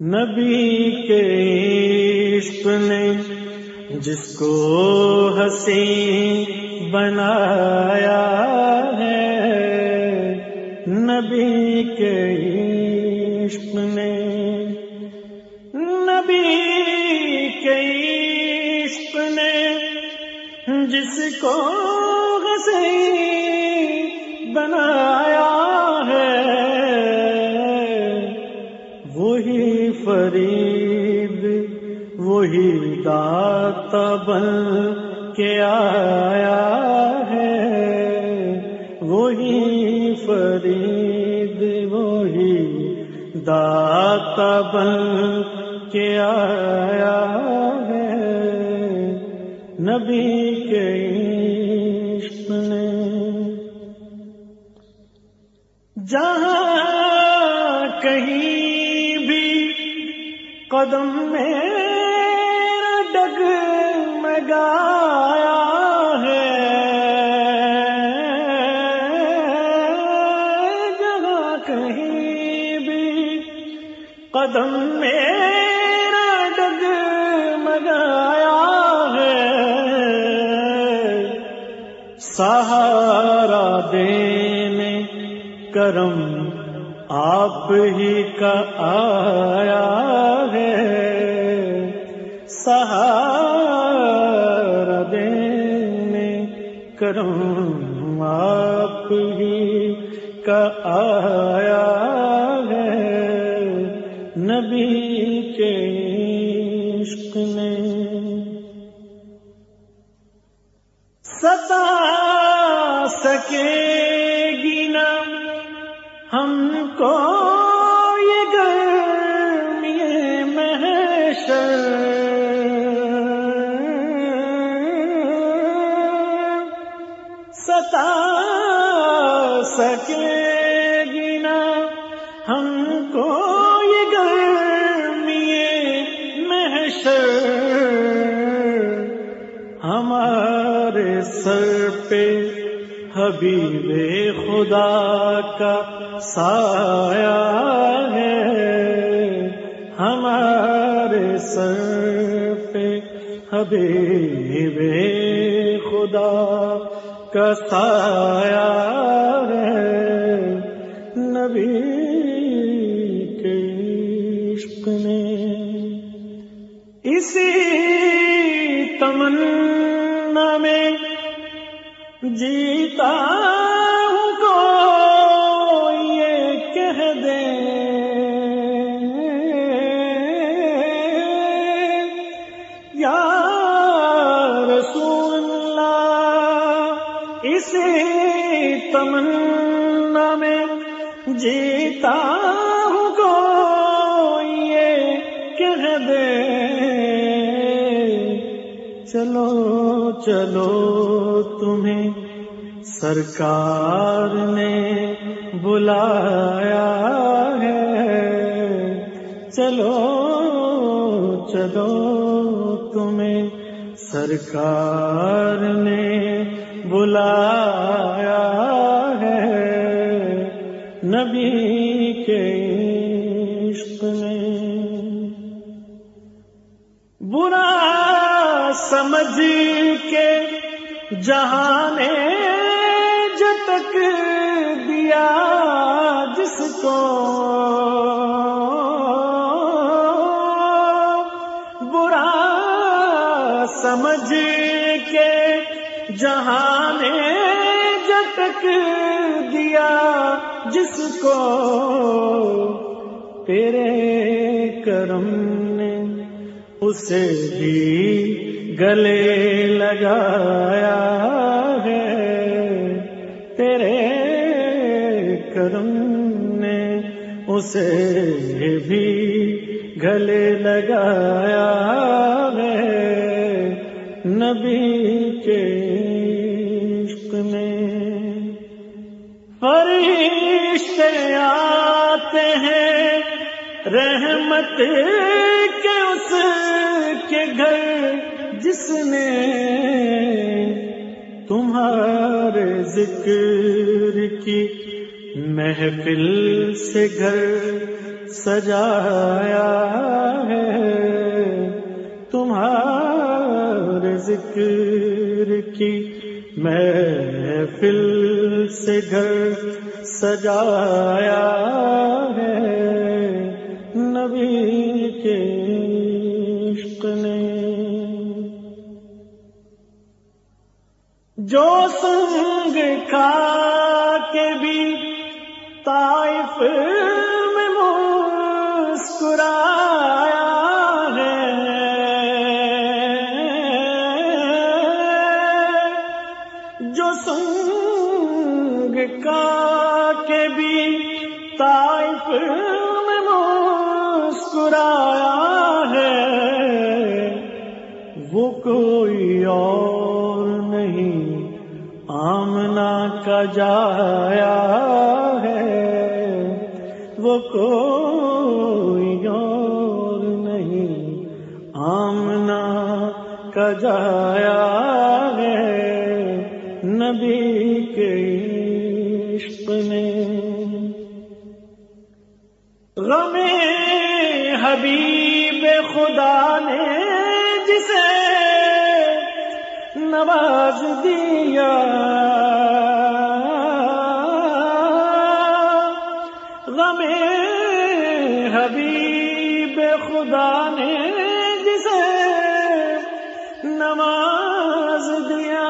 نبی کے عشق نے جس کو ہنسی بنایا ہے، نبی کے عشق نے، نبی کے عشق نے جس کو ہنسی بنایا فرید وہی دات بن کے آیا ہے۔ وہی فرید، وہی دات بن کے آیا ہے۔ نبی کے عشق نے جہاں کہیں قدم میں ڈگ مگایا ہے۔ جہاں کہیں بھی قدم میں ڈگ مگایا ہے۔ سہارا دینے کرم آپ ہی کا آیا سہارا دینے کروں آپ ہی کا آیا ہے۔ نبی کے عشق نے ستا سکے ہم کو سکے گنا ہم کو یہ گرمی محشر ہمارے سر پہ حبیب خدا کا سایہ ہے ہمارے سر پہ حبیب خدا کا سایہ اسی تمنا میں جیتا ہوں کو یہ کہہ دے۔ یا رسول اللہ اسی تمنا میں جیتا چلو چلو تمہیں سرکار نے بلایا ہے۔ چلو چلو تمہیں سرکار نے بلایا ہے۔ نبی کے عشق نے برا سمجھ کے جہان جتک دیا جس کو۔ برا سمجھ کے جہان جتک دیا جس کو۔ تیرے کرم نے اسے بھی گلے لگایا ہے۔ تیرے کرم نے اسے بھی گلے لگایا ہے۔ نبی کے عشق میں فرشتے آتے ہیں۔ رحمت جس نے تمہارے ذکر کی محفل سے گھر سجایا ہے، تمہارے ذکر کی محفل سے گھر سجایا ہے۔ نبی کے جو سنگ کھا کے بھی طائف میں مسکرا کا جایا ہے وہ کوئی اور نہیں آمنا کا جایا ہے نبی کے عشق نے۔ غم حبیب خدا نے جسے نواز دیا غم حبیب خدا نے جسے نواز دیا۔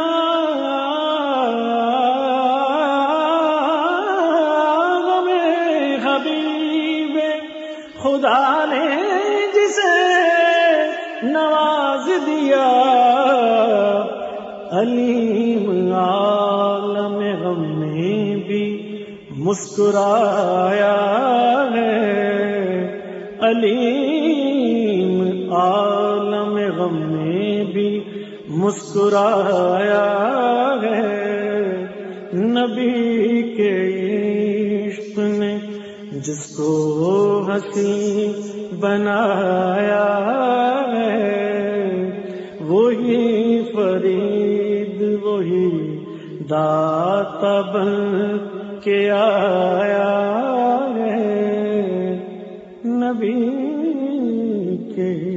خدا نے جسے نواز دیا۔ علیم مسکرایا ہے۔ علیم عالم غم میں بھی مسکرایا ہے۔ نبی کے عشق نے جس کو ہنسی بنایا ہے، وہی فرید، وہی داتا بن کے آیا ہے نبی کے